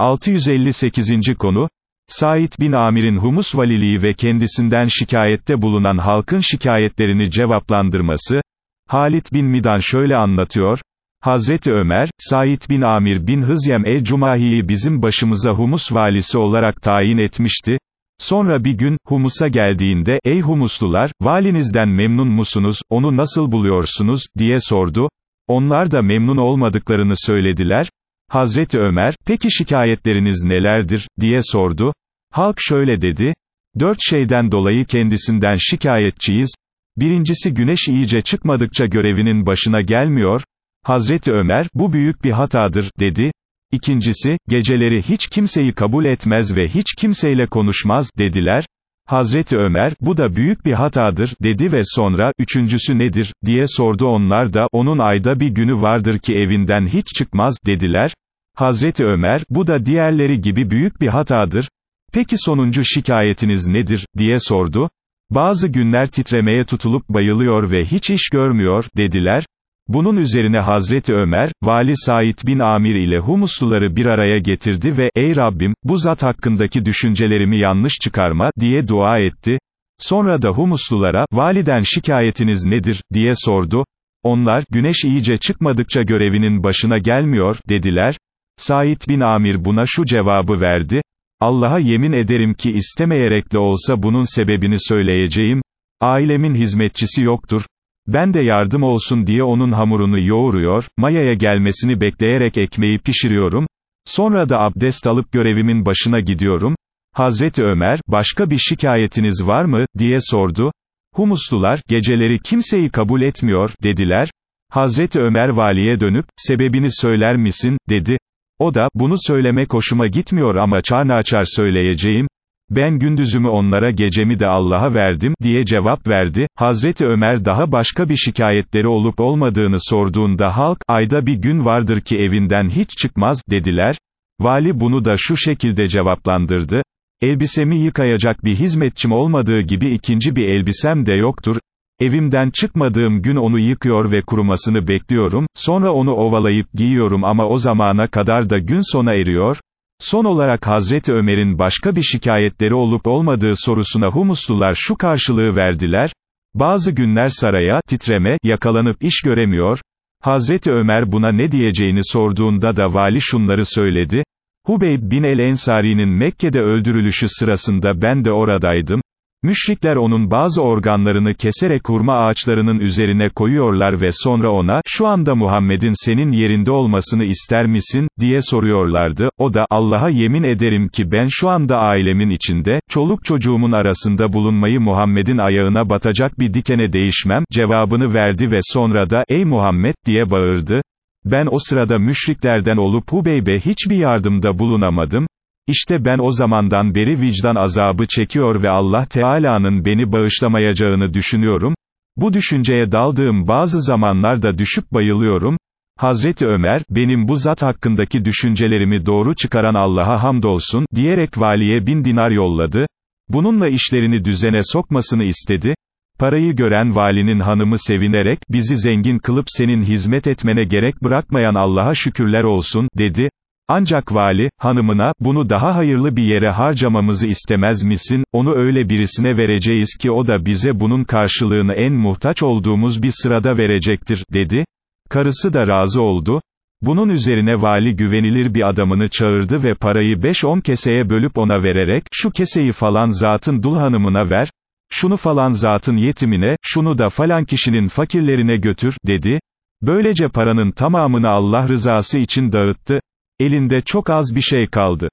658. konu, Said bin Amir'in humus valiliği ve kendisinden şikayette bulunan halkın şikayetlerini cevaplandırması, Halit bin Midan şöyle anlatıyor, Hazreti Ömer, Said bin Amir bin Hızyem el-Cumahi'yi bizim başımıza humus valisi olarak tayin etmişti, Sonra bir gün, Humus'a geldiğinde, ey Humuslular, valinizden memnun musunuz, onu nasıl buluyorsunuz, diye sordu. Onlar da memnun olmadıklarını söylediler. Hazreti Ömer, peki şikayetleriniz nelerdir, diye sordu. Halk şöyle dedi, dört şeyden dolayı kendisinden şikayetçiyiz. Birincisi güneş iyice çıkmadıkça görevinin başına gelmiyor. Hazreti Ömer, bu büyük bir hatadır, dedi. İkincisi, geceleri hiç kimseyi kabul etmez ve hiç kimseyle konuşmaz, dediler. Hazreti Ömer, bu da büyük bir hatadır, dedi ve sonra, üçüncüsü nedir, diye sordu onlar da, onun ayda bir günü vardır ki evinden hiç çıkmaz, dediler. Hazreti Ömer, bu da diğerleri gibi büyük bir hatadır. Peki sonuncu şikayetiniz nedir, diye sordu. Bazı günler titremeye tutulup bayılıyor ve hiç iş görmüyor, dediler. Bunun üzerine Hazreti Ömer, Vali Said bin Amir ile Humusluları bir araya getirdi ve, ey Rabbim, bu zat hakkındaki düşüncelerimi yanlış çıkarma, diye dua etti. Sonra da Humuslulara, validen şikayetiniz nedir, diye sordu. Onlar, güneş iyice çıkmadıkça görevinin başına gelmiyor, dediler. Said bin Amir buna şu cevabı verdi, Allah'a yemin ederim ki istemeyerek de olsa bunun sebebini söyleyeceğim, ailemin hizmetçisi yoktur, ben de yardım olsun diye onun hamurunu yoğuruyor, mayaya gelmesini bekleyerek ekmeği pişiriyorum, sonra da abdest alıp görevimin başına gidiyorum, Hazreti Ömer, başka bir şikayetiniz var mı, diye sordu, Humuslular, geceleri kimseyi kabul etmiyor, dediler, Hazreti Ömer valiye dönüp, sebebini söyler misin, dedi, o da, bunu söylemek hoşuma gitmiyor ama çarnaçar söyleyeceğim, ben gündüzümü onlara gecemi de Allah'a verdim, diye cevap verdi, Hazreti Ömer daha başka bir şikayetleri olup olmadığını sorduğunda halk, ayda bir gün vardır ki evinden hiç çıkmaz, dediler, vali bunu da şu şekilde cevaplandırdı, elbisemi yıkayacak bir hizmetçim olmadığı gibi ikinci bir elbisem de yoktur, Evimden çıkmadığım gün onu yıkıyor ve kurumasını bekliyorum, sonra onu ovalayıp giyiyorum ama o zamana kadar da gün sona eriyor, Son olarak Hazreti Ömer'in başka bir şikayetleri olup olmadığı sorusuna Humuslular şu karşılığı verdiler, bazı günler saraya, titreme, yakalanıp iş göremiyor, Hazreti Ömer buna ne diyeceğini sorduğunda da vali şunları söyledi, Hubeyb bin el-Ensari'nin Mekke'de öldürülüşü sırasında ben de oradaydım, Müşrikler onun bazı organlarını keserek hurma ağaçlarının üzerine koyuyorlar ve sonra ona, şu anda Muhammed'in senin yerinde olmasını ister misin, diye soruyorlardı, o da, Allah'a yemin ederim ki ben şu anda ailemin içinde, çoluk çocuğumun arasında bulunmayı Muhammed'in ayağına batacak bir dikene değişmem, cevabını verdi ve sonra da, ey Muhammed, diye bağırdı, ben o sırada müşriklerden olup Hubeyb'e hiçbir yardımda bulunamadım, işte ben o zamandan beri vicdan azabı çekiyor ve Allah Teala'nın beni bağışlamayacağını düşünüyorum, bu düşünceye daldığım bazı zamanlarda düşüp bayılıyorum, Hazreti Ömer, benim bu zat hakkındaki düşüncelerimi doğru çıkaran Allah'a hamdolsun, diyerek valiye bin dinar yolladı, bununla işlerini düzene sokmasını istedi, parayı gören valinin hanımı sevinerek, bizi zengin kılıp senin hizmet etmene gerek bırakmayan Allah'a şükürler olsun, dedi, ancak vali, hanımına, bunu daha hayırlı bir yere harcamamızı istemez misin, onu öyle birisine vereceğiz ki o da bize bunun karşılığını en muhtaç olduğumuz bir sırada verecektir, dedi. Karısı da razı oldu. Bunun üzerine vali güvenilir bir adamını çağırdı ve parayı 5-10 keseye bölüp ona vererek, şu keseyi falan zatın dul hanımına ver, şunu falan zatın yetimine, şunu da falan kişinin fakirlerine götür, dedi. Böylece paranın tamamını Allah rızası için dağıttı, Elinde çok az bir şey kaldı.